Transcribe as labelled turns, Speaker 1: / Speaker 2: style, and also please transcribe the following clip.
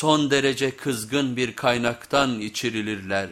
Speaker 1: son derece kızgın bir kaynaktan içirilirler.